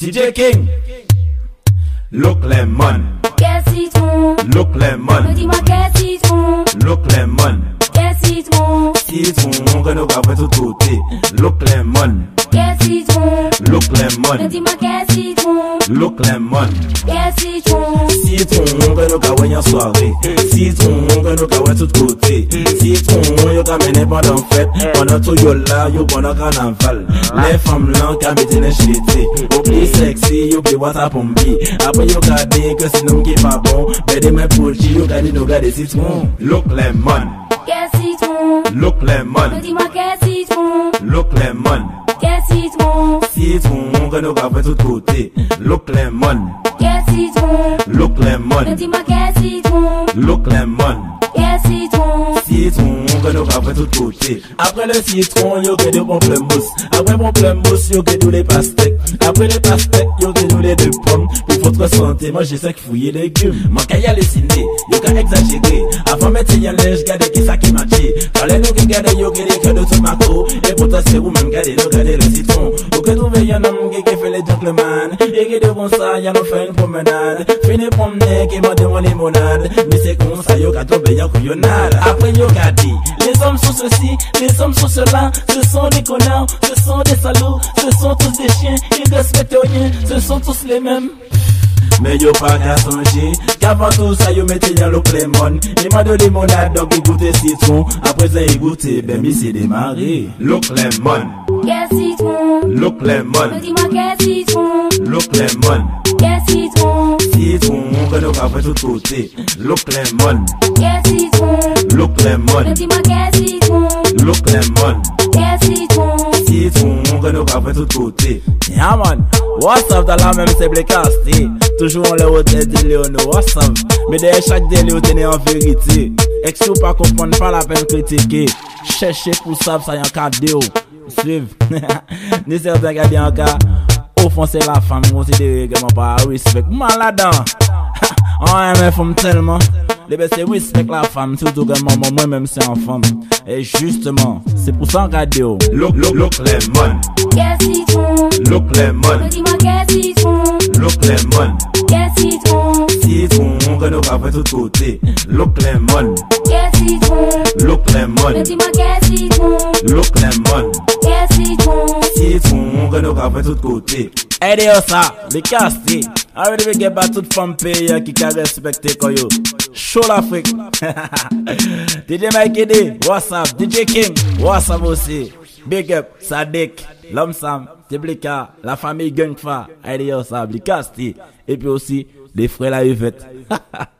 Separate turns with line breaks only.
DJ King. Look lemon.
Qu'est-ce citron
Look lemon.
Dis-moi qu'est-ce citron
Look lemon.
Qu'est-ce citron
Citron, renova de tout côté. Look lemon.
Qu'est-ce citron
Look lemon.
Dis-moi qu'est-ce citron
Look lemon
Citron
Citron, kwen yo ka wè yon soare Citron, kwen yo ka wè tout kote Citron, yo ka mène pandan fèt Pandan tou yo la, yo pandan kanaval Le fam lan ka metine chete Ou pli seksi, yo pli wata pombi Apo yo ka de, ke sinon ki pa bon Bede men pouji, yo ka di nou gade citron. Look lemon.
Kè citron
Look lemon.
Kè citron
Look lemon.
Quel citron
Citron que nous avons tout côté. Look lemon.
Quel citron
Look lemon.
dis-moi quel citron
Look lemon.
Quel citron
Citron que nous avons tout côté. Après le citron, yo que du pamplemousse. Après pamplemousse, yo que tous les pastèques. Après les pastèques, yo tous les deux pommes. Pour votre santé, moi j'ai qui fouiller légumes. Moi quand y a les ciné, yo qu'à exagérer. Avant mettre y a lèche, gardez qui ça qui m'a. Quand les nous qui gardent, yo que les que de tout macro. Et pourtant c'est vous même gardez, nous gardez le citron. Que qui fait les gentlemen. Et qui devant ça, y'en a fait une promenade. Fini promener, qui m'a demandé limonade. Mais c'est comme ça, yo qu'à tomber, y'a couillonnade. Après yo qu'à dit, les hommes sont ceci, les hommes sont cela. Ce sont des connards, ce sont des salauds. Ce sont tous des chiens, ils respectent rien. Ce sont tous les mêmes. Mais yo pas qu'à songer. Qu'avant tout ça yo mettez y'a le lemon Il m'a de limonade donc il goûte citron. Après ça il goûte ben mi c'est démarré Look lemon
Quel citron
Look
Me
lemon
dis-moi quel citron
Look lemon
Quel citron
Citron que nous avons tout côté. Look lemon
Quel citron
Look
Me
lemon
dis-moi quel citron
Look lemon
Quel citron
fè nou pa fè tout kote
Ya man, wasav da la mèm se ble kaste Toujou an lè wote dele ou nou wasav Me deye chak dele ou tene an verite Ek sou pa kompon pa la pen kritike Cheche pou sav sa yon kade ou Suiv, ni serten ka di an ka Ofonse la fam, konsidere keman pa respect. Maladan, an mè fòm telman les c'est respect la femme, surtout que maman moi-même c'est en femme. Et justement, c'est pour ça dit oh.
Look, look, look lemon.
Quel citron
Look lemon.
Dis-moi quel citron
Look lemon.
Quel citron
Citron que nous avons tout côté. Look lemon.
Quel citron
Look lemon.
Dis-moi quel citron
Look lemon.
Quel citron
Citron que nous avons tout côté.
Hey yo ça, les castés. Already we get back toute femme pays qui can respecter quoi yo. Show l'Afrique. DJ Mike D, what's up? DJ King, what's up aussi? Big up, Sadik, l'homme Sam, Teblika, la famille Gangfa. Les castés. Et puis aussi, les frères la Yvette.